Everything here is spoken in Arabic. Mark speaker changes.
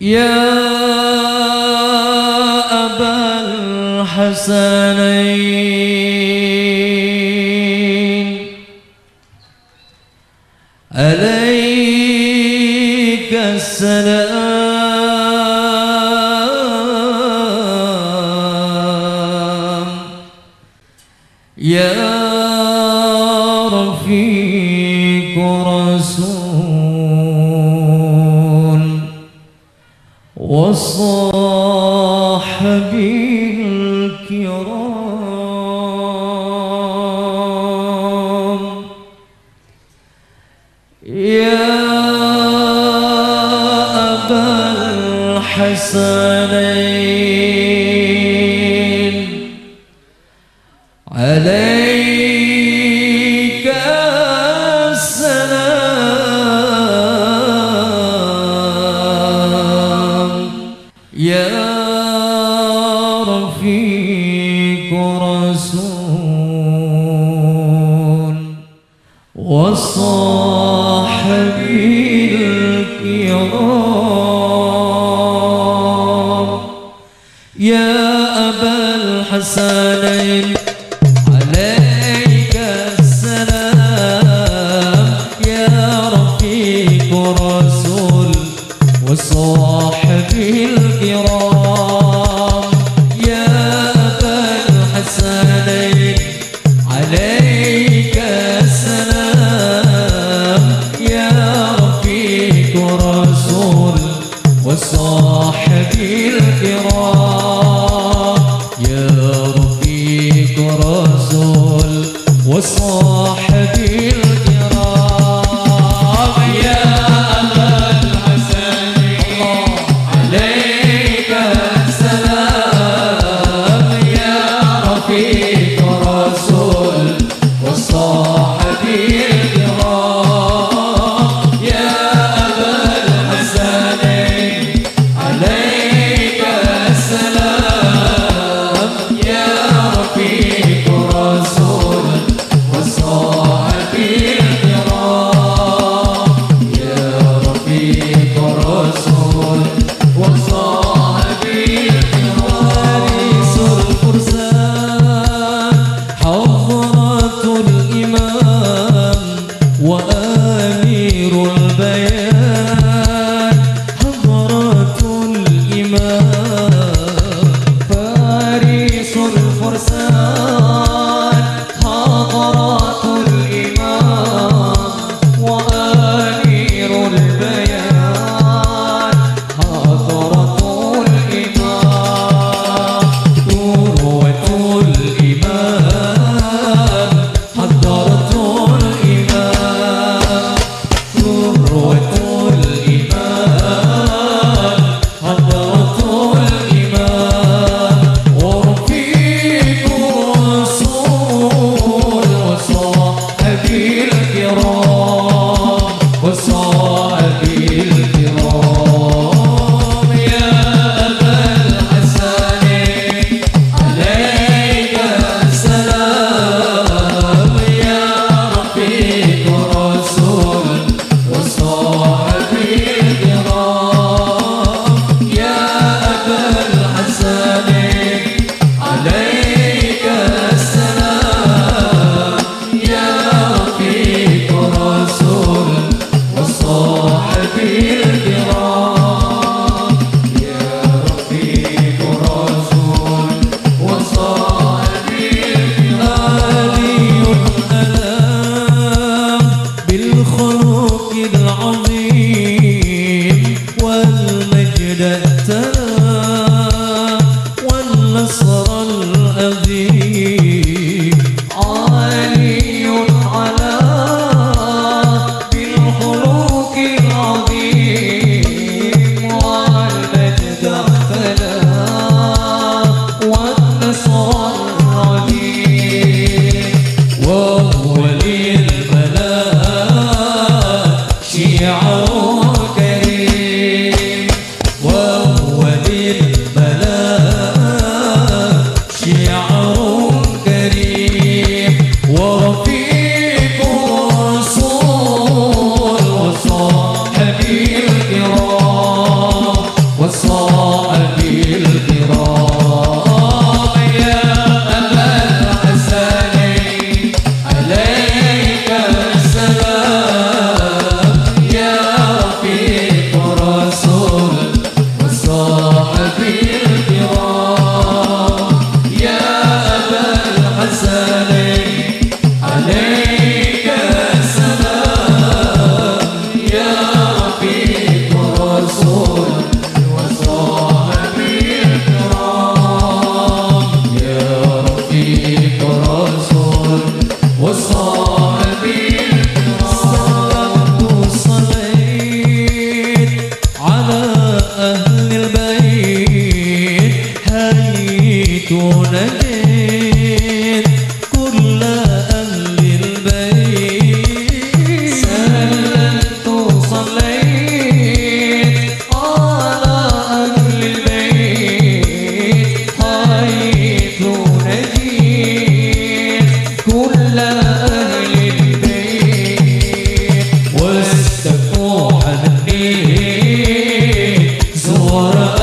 Speaker 1: يا أبا الحسنين عليك السلام. يا رفيق رسول وصاحب الكرام يا أبا الحسنين. وصاحب الكرام. يا أبا الحسنين. وصاحب الكرام يا رفيق رسول وصاحب الكرام يا أبا الحسنين عليك السلام. يا رفيق رسول وصاحب Oh. 我的。